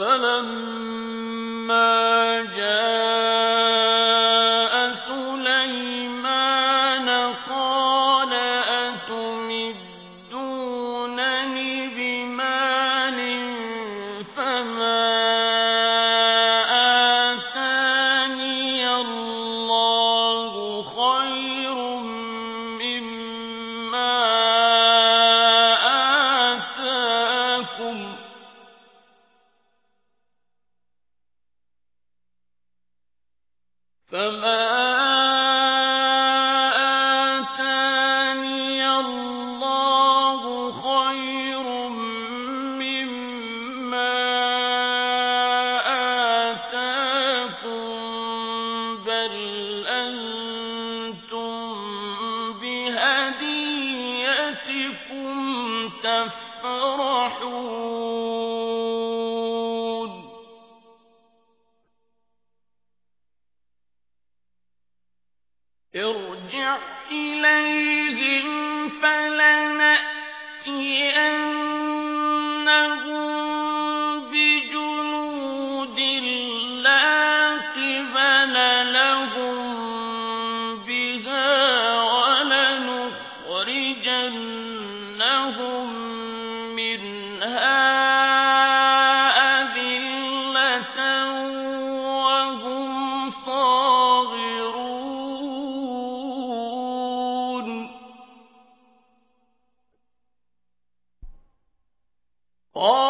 فلما بل أنتم بهديتكم تفرحون ارجع إليه قال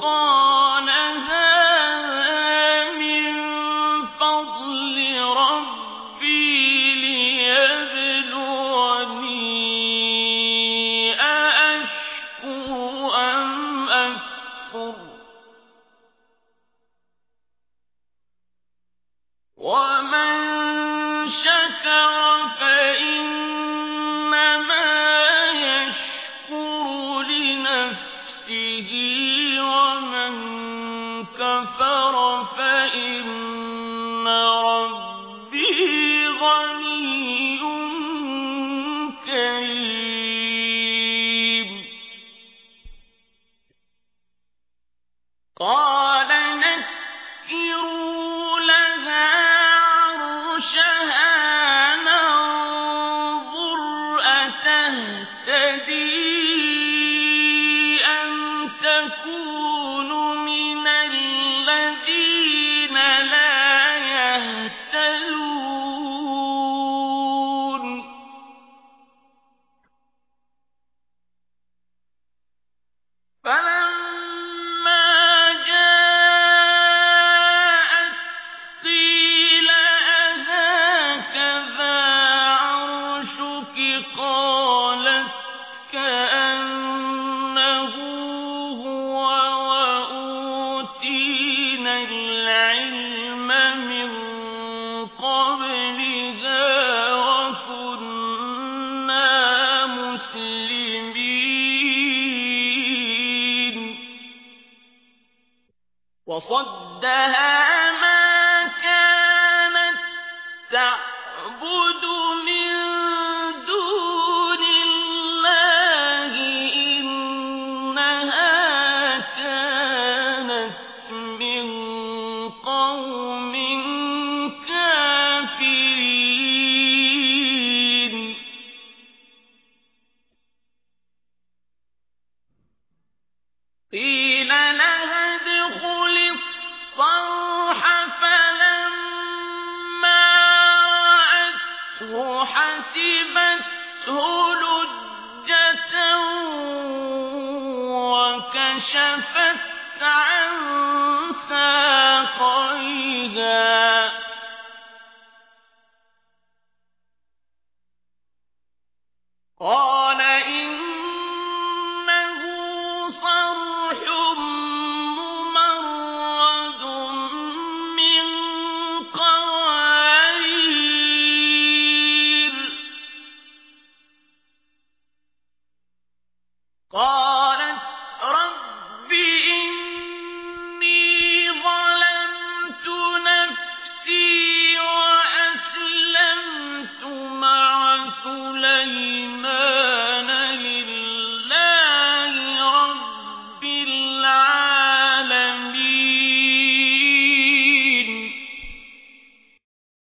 فوقا وصدها ما كانت تعبد حسبته لجة وكشفت Oh!